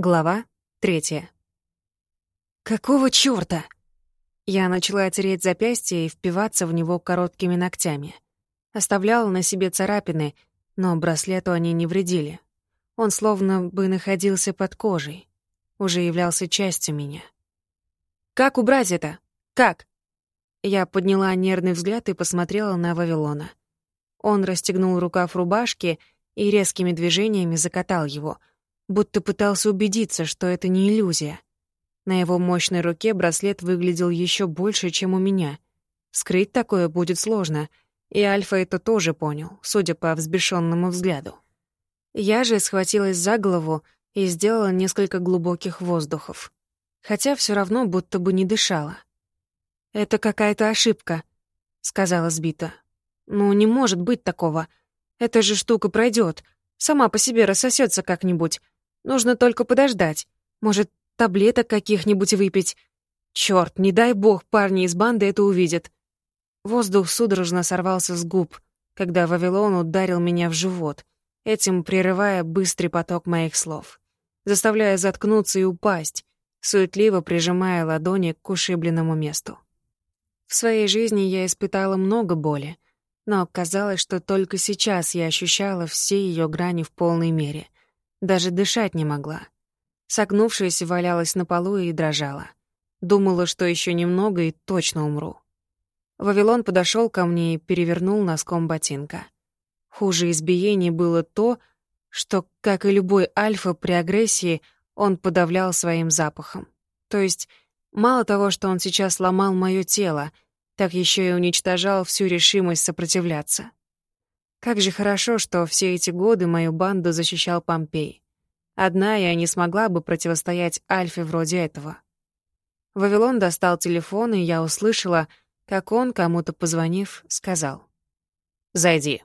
Глава третья. «Какого чёрта?» Я начала тереть запястье и впиваться в него короткими ногтями. Оставляла на себе царапины, но браслету они не вредили. Он словно бы находился под кожей. Уже являлся частью меня. «Как убрать это? Как?» Я подняла нервный взгляд и посмотрела на Вавилона. Он расстегнул рукав рубашки и резкими движениями закатал его — будто пытался убедиться, что это не иллюзия. На его мощной руке браслет выглядел еще больше, чем у меня. Скрыть такое будет сложно, и Альфа это тоже понял, судя по взбешенному взгляду. Я же схватилась за голову и сделала несколько глубоких воздухов. Хотя все равно будто бы не дышала. «Это какая-то ошибка», — сказала сбита. «Ну, не может быть такого. Эта же штука пройдет, сама по себе рассосется как-нибудь. Нужно только подождать. Может, таблеток каких-нибудь выпить. Чёрт, не дай бог парни из банды это увидят. Воздух судорожно сорвался с губ, когда Вавилон ударил меня в живот, этим прерывая быстрый поток моих слов, заставляя заткнуться и упасть, суетливо прижимая ладони к ушибленному месту. В своей жизни я испытала много боли, но казалось, что только сейчас я ощущала все ее грани в полной мере — даже дышать не могла. Согнувшись, валялась на полу и дрожала. Думала, что еще немного и точно умру. Вавилон подошел ко мне и перевернул носком ботинка. Хуже избиений было то, что, как и любой альфа при агрессии, он подавлял своим запахом. То есть, мало того, что он сейчас ломал мое тело, так еще и уничтожал всю решимость сопротивляться. Как же хорошо, что все эти годы мою банду защищал Помпей. Одна я не смогла бы противостоять Альфе вроде этого. Вавилон достал телефон, и я услышала, как он, кому-то позвонив, сказал. «Зайди».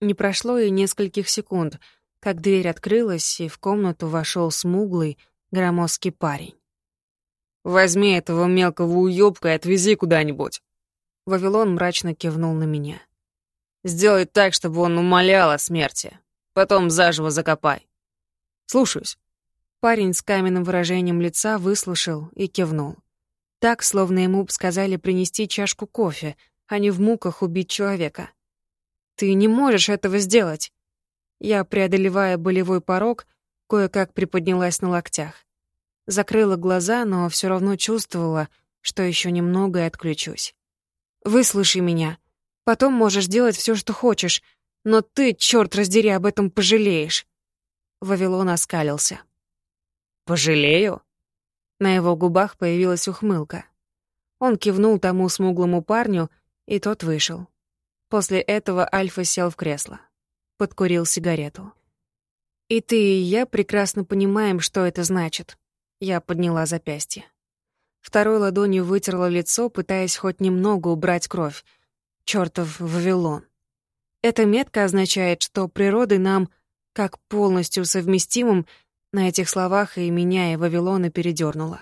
Не прошло и нескольких секунд, как дверь открылась, и в комнату вошел смуглый, громоздкий парень. «Возьми этого мелкого уёбка и отвези куда-нибудь». Вавилон мрачно кивнул на меня. Сделай так, чтобы он умолял о смерти. Потом заживо закопай. Слушаюсь. Парень с каменным выражением лица выслушал и кивнул. Так, словно ему сказали принести чашку кофе, а не в муках убить человека. «Ты не можешь этого сделать!» Я, преодолевая болевой порог, кое-как приподнялась на локтях. Закрыла глаза, но все равно чувствовала, что еще немного и отключусь. «Выслушай меня», Потом можешь делать все, что хочешь, но ты, черт раздери, об этом пожалеешь». Вавилон оскалился. «Пожалею?» На его губах появилась ухмылка. Он кивнул тому смуглому парню, и тот вышел. После этого Альфа сел в кресло. Подкурил сигарету. «И ты, и я прекрасно понимаем, что это значит». Я подняла запястье. Второй ладонью вытерла лицо, пытаясь хоть немного убрать кровь, чертов Вавилон. Эта метка означает, что природой нам, как полностью совместимым, на этих словах и меня, и Вавилона передернула.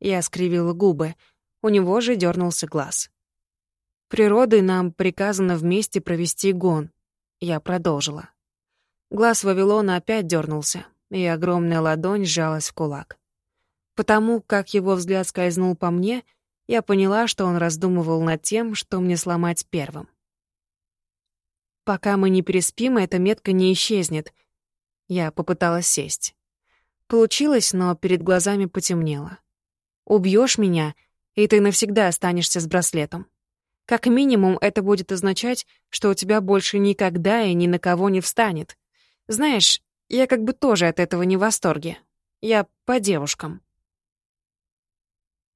Я скривила губы, у него же дернулся глаз. Природой нам приказано вместе провести гон. Я продолжила. Глаз Вавилона опять дернулся, и огромная ладонь сжалась в кулак. Потому как его взгляд скользнул по мне — я поняла, что он раздумывал над тем, что мне сломать первым. Пока мы не переспим, эта метка не исчезнет. Я попыталась сесть. Получилось, но перед глазами потемнело. Убьешь меня, и ты навсегда останешься с браслетом. Как минимум, это будет означать, что у тебя больше никогда и ни на кого не встанет. Знаешь, я как бы тоже от этого не в восторге. Я по девушкам.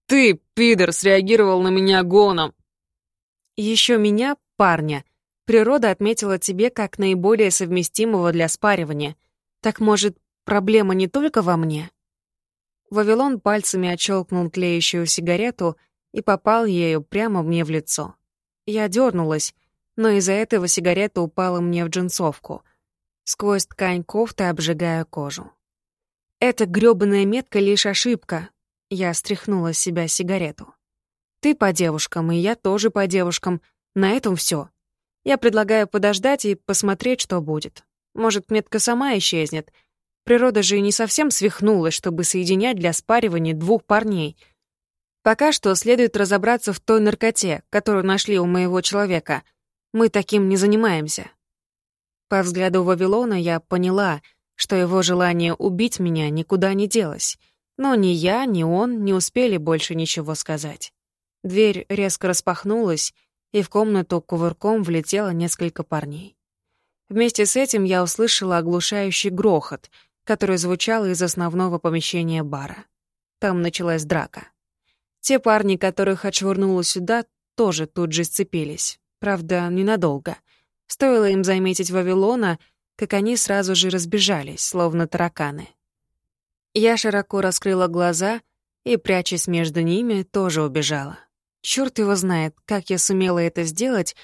Ты, пидор, среагировал на меня гоном. Еще меня, парня, природа отметила тебе как наиболее совместимого для спаривания. Так, может, проблема не только во мне? Вавилон пальцами отщелкнул тлеющую сигарету и попал ею прямо мне в лицо. Я дернулась, но из-за этого сигарета упала мне в джинсовку, сквозь ткань кофты обжигая кожу. Эта грёбаная метка — лишь ошибка, я стряхнула с себя сигарету. «Ты по девушкам, и я тоже по девушкам. На этом все. Я предлагаю подождать и посмотреть, что будет. Может, метка сама исчезнет. Природа же не совсем свихнулась, чтобы соединять для спаривания двух парней. Пока что следует разобраться в той наркоте, которую нашли у моего человека. Мы таким не занимаемся. По взгляду Вавилона я поняла, что его желание убить меня никуда не делось. Но ни я, ни он не успели больше ничего сказать. Дверь резко распахнулась, и в комнату кувырком влетело несколько парней. Вместе с этим я услышала оглушающий грохот — который звучал из основного помещения бара. Там началась драка. Те парни, которых отшвырнуло сюда, тоже тут же сцепились. Правда, ненадолго. Стоило им заметить Вавилона, как они сразу же разбежались, словно тараканы. Я широко раскрыла глаза и, прячась между ними, тоже убежала. Чёрт его знает, как я сумела это сделать,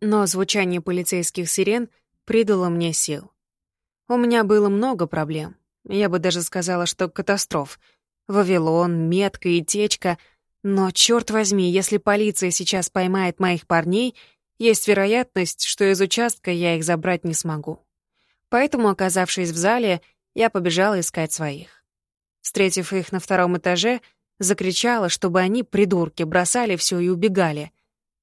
но звучание полицейских сирен придало мне сил. У меня было много проблем. Я бы даже сказала, что катастроф. Вавилон, метка и течка. Но, черт возьми, если полиция сейчас поймает моих парней, есть вероятность, что из участка я их забрать не смогу. Поэтому, оказавшись в зале, я побежала искать своих. Встретив их на втором этаже, закричала, чтобы они, придурки, бросали все и убегали.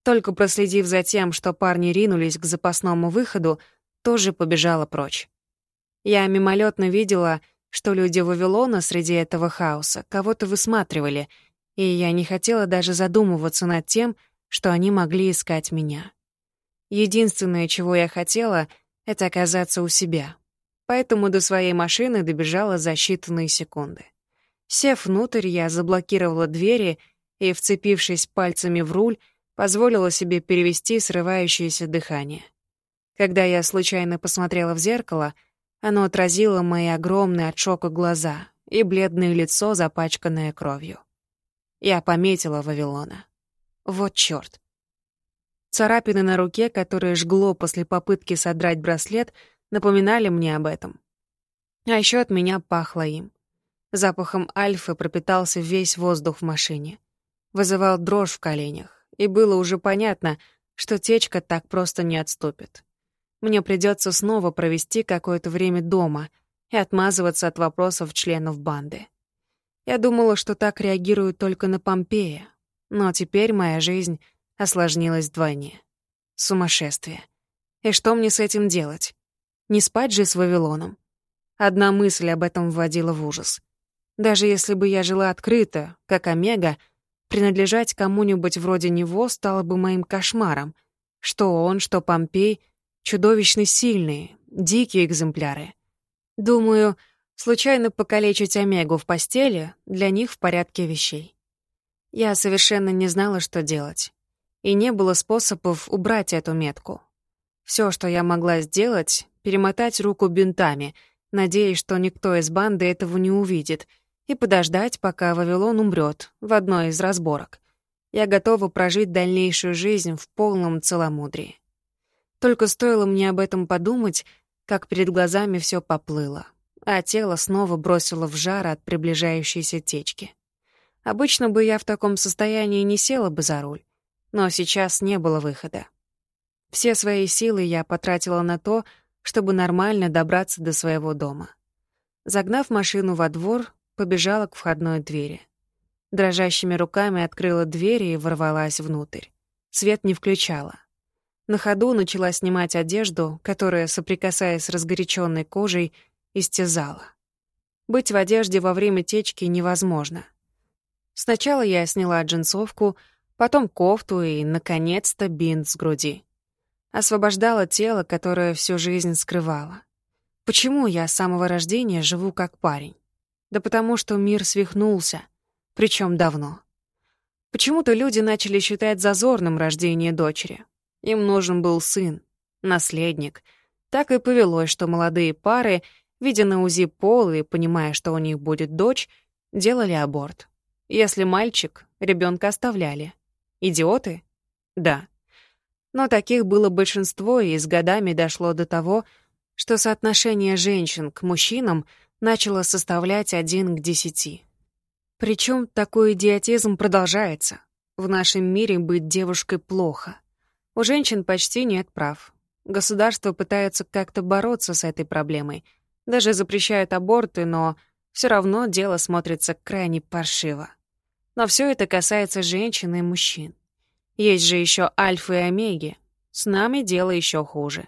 Только проследив за тем, что парни ринулись к запасному выходу, тоже побежала прочь. Я мимолетно видела, что люди Вавилона среди этого хаоса кого-то высматривали, и я не хотела даже задумываться над тем, что они могли искать меня. Единственное, чего я хотела, это оказаться у себя. Поэтому до своей машины добежала за считанные секунды. Сев внутрь, я заблокировала двери и, вцепившись пальцами в руль, позволила себе перевести срывающееся дыхание. Когда я случайно посмотрела в зеркало — оно отразило мои огромные от шока глаза и бледное лицо, запачканное кровью. Я пометила Вавилона. Вот чёрт. Царапины на руке, которые жгло после попытки содрать браслет, напоминали мне об этом. А ещё от меня пахло им. Запахом альфы пропитался весь воздух в машине. Вызывал дрожь в коленях, и было уже понятно, что течка так просто не отступит. Мне придется снова провести какое-то время дома и отмазываться от вопросов членов банды. Я думала, что так реагируют только на Помпея, но теперь моя жизнь осложнилась вдвойне. Сумасшествие. И что мне с этим делать? Не спать же с Вавилоном? Одна мысль об этом вводила в ужас. Даже если бы я жила открыто, как Омега, принадлежать кому-нибудь вроде него стало бы моим кошмаром. Что он, что Помпей чудовищно сильные, дикие экземпляры. Думаю, случайно покалечить Омегу в постели для них в порядке вещей. Я совершенно не знала, что делать. И не было способов убрать эту метку. Все, что я могла сделать, перемотать руку бинтами, надеясь, что никто из банды этого не увидит, и подождать, пока Вавилон умрет в одной из разборок. Я готова прожить дальнейшую жизнь в полном целомудрии. Только стоило мне об этом подумать, как перед глазами все поплыло, а тело снова бросило в жар от приближающейся течки. Обычно бы я в таком состоянии не села бы за руль, но сейчас не было выхода. Все свои силы я потратила на то, чтобы нормально добраться до своего дома. Загнав машину во двор, побежала к входной двери. Дрожащими руками открыла дверь и ворвалась внутрь. Свет не включала. На ходу начала снимать одежду, которая, соприкасаясь с разгоряченной кожей, истязала. Быть в одежде во время течки невозможно. Сначала я сняла джинсовку, потом кофту и, наконец-то, бинт с груди. Освобождала тело, которое всю жизнь скрывала. Почему я с самого рождения живу как парень? Да потому что мир свихнулся, причем давно. Почему-то люди начали считать зазорным рождение дочери, им нужен был сын, наследник. Так и повелось, что молодые пары, видя на УЗИ пол и понимая, что у них будет дочь, делали аборт. Если мальчик, ребенка оставляли. Идиоты? Да. Но таких было большинство, и с годами дошло до того, что соотношение женщин к мужчинам начало составлять один к десяти. Причем такой идиотизм продолжается. В нашем мире быть девушкой плохо. У женщин почти нет прав. Государство пытается как-то бороться с этой проблемой, Даже запрещают аборты, но все равно дело смотрится крайне паршиво. Но все это касается женщин и мужчин. Есть же еще альфы и омеги. С нами дело еще хуже.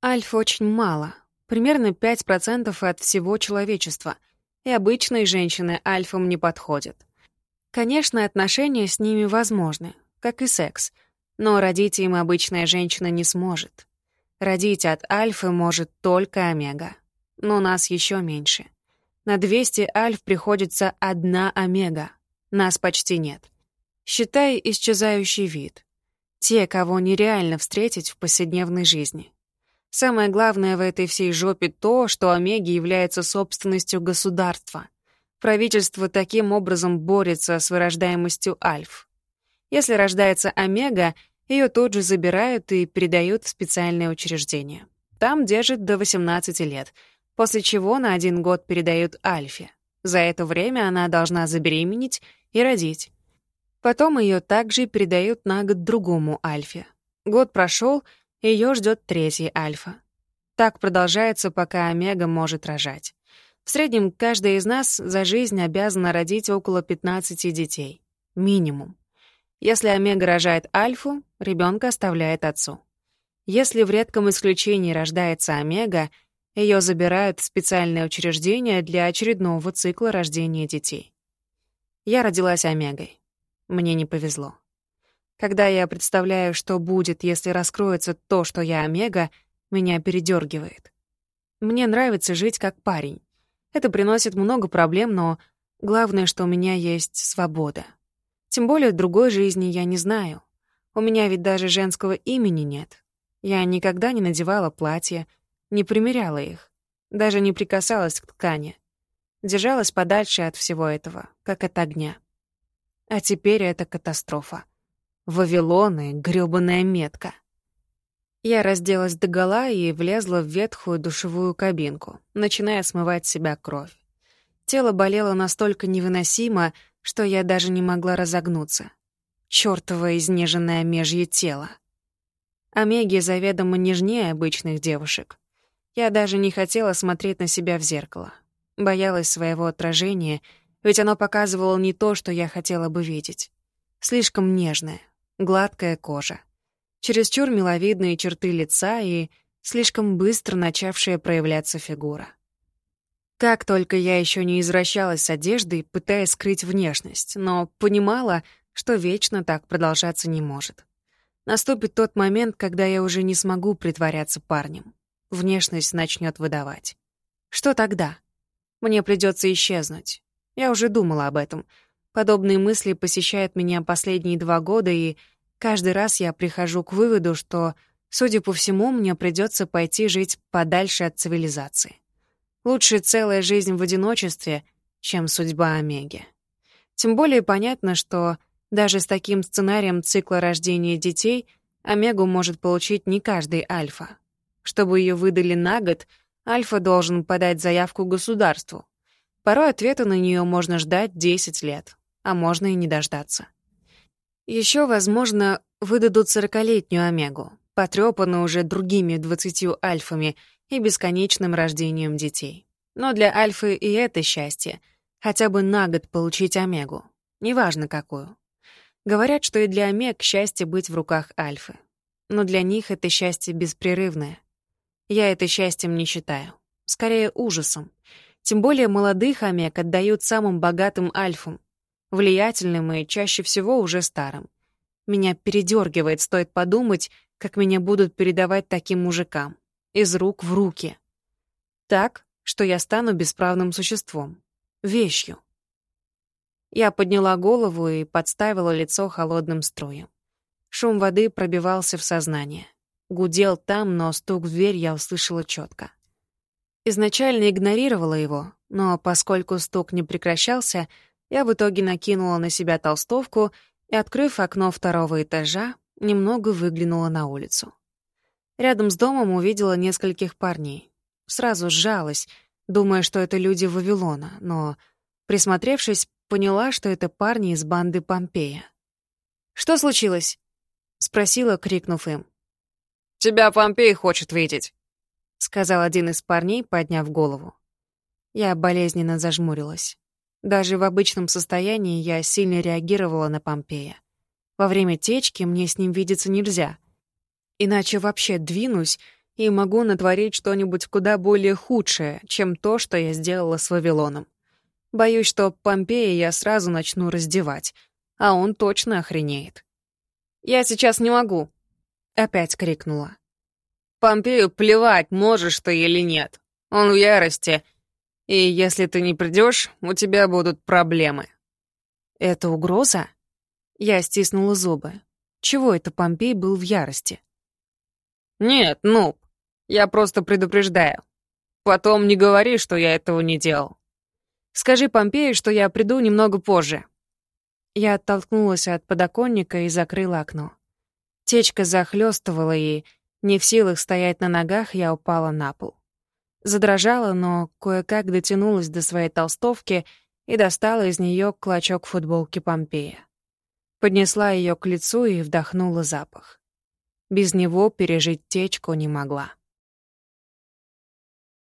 Альф очень мало, примерно 5% от всего человечества, и обычные женщины альфам не подходят. Конечно, отношения с ними возможны, как и секс, но родить им обычная женщина не сможет. Родить от альфы может только омега, но нас еще меньше. На 200 альф приходится одна омега, нас почти нет. Считай исчезающий вид. Те, кого нереально встретить в повседневной жизни. Самое главное в этой всей жопе то, что Омеги является собственностью государства. Правительство таким образом борется с вырождаемостью Альф. Если рождается Омега, ее тут же забирают и передают в специальное учреждение. Там держат до 18 лет, после чего на один год передают Альфе. За это время она должна забеременеть и родить. Потом ее также передают на год другому Альфе. Год прошел — ее ждет третий альфа. Так продолжается, пока омега может рожать. В среднем каждая из нас за жизнь обязана родить около 15 детей. Минимум. Если омега рожает альфу, ребенка оставляет отцу. Если в редком исключении рождается омега, ее забирают в специальное учреждение для очередного цикла рождения детей. Я родилась омегой. Мне не повезло. Когда я представляю, что будет, если раскроется то, что я омега, меня передергивает. Мне нравится жить как парень. Это приносит много проблем, но главное, что у меня есть свобода. Тем более другой жизни я не знаю. У меня ведь даже женского имени нет. Я никогда не надевала платья, не примеряла их, даже не прикасалась к ткани. Держалась подальше от всего этого, как от огня. А теперь это катастрофа. Вавилоны, грёбаная метка. Я разделась догола и влезла в ветхую душевую кабинку, начиная смывать себя кровь. Тело болело настолько невыносимо, что я даже не могла разогнуться. Чёртово изнеженное межье тело. Омеги заведомо нежнее обычных девушек. Я даже не хотела смотреть на себя в зеркало. Боялась своего отражения, ведь оно показывало не то, что я хотела бы видеть. Слишком нежное, гладкая кожа, чересчур миловидные черты лица и слишком быстро начавшая проявляться фигура. Как только я еще не извращалась с одеждой, пытаясь скрыть внешность, но понимала, что вечно так продолжаться не может. Наступит тот момент, когда я уже не смогу притворяться парнем. Внешность начнет выдавать. Что тогда? Мне придется исчезнуть. Я уже думала об этом. Подобные мысли посещают меня последние два года, и Каждый раз я прихожу к выводу, что, судя по всему, мне придется пойти жить подальше от цивилизации. Лучше целая жизнь в одиночестве, чем судьба Омеги. Тем более понятно, что даже с таким сценарием цикла рождения детей Омегу может получить не каждый альфа. Чтобы ее выдали на год, альфа должен подать заявку государству. Порой ответа на нее можно ждать 10 лет, а можно и не дождаться. Еще, возможно, выдадут сорокалетнюю Омегу, потрёпанную уже другими двадцатью альфами и бесконечным рождением детей. Но для альфы и это счастье — хотя бы на год получить Омегу, неважно какую. Говорят, что и для Омег счастье быть в руках альфы. Но для них это счастье беспрерывное. Я это счастьем не считаю. Скорее, ужасом. Тем более молодых Омег отдают самым богатым альфам, влиятельным и чаще всего уже старым. Меня передергивает, стоит подумать, как меня будут передавать таким мужикам. Из рук в руки. Так, что я стану бесправным существом. Вещью. Я подняла голову и подставила лицо холодным струем. Шум воды пробивался в сознание. Гудел там, но стук в дверь я услышала четко. Изначально игнорировала его, но поскольку стук не прекращался, я в итоге накинула на себя толстовку и, открыв окно второго этажа, немного выглянула на улицу. Рядом с домом увидела нескольких парней. Сразу сжалась, думая, что это люди Вавилона, но, присмотревшись, поняла, что это парни из банды Помпея. «Что случилось?» — спросила, крикнув им. «Тебя Помпей хочет видеть». Сказал один из парней, подняв голову. Я болезненно зажмурилась. Даже в обычном состоянии я сильно реагировала на Помпея. Во время течки мне с ним видеться нельзя. Иначе вообще двинусь и могу натворить что-нибудь куда более худшее, чем то, что я сделала с Вавилоном. Боюсь, что Помпея я сразу начну раздевать, а он точно охренеет. «Я сейчас не могу», — опять крикнула. «Помпею плевать, можешь ты или нет. Он в ярости, и если ты не придешь, у тебя будут проблемы». «Это угроза?» Я стиснула зубы. Чего это Помпей был в ярости? «Нет, ну, я просто предупреждаю. Потом не говори, что я этого не делал. Скажи Помпею, что я приду немного позже». Я оттолкнулась от подоконника и закрыла окно. Течка захлестывала, и, не в силах стоять на ногах, я упала на пол. Задрожала, но кое-как дотянулась до своей толстовки и достала из нее клочок футболки Помпея. Поднесла ее к лицу и вдохнула запах. Без него пережить течку не могла.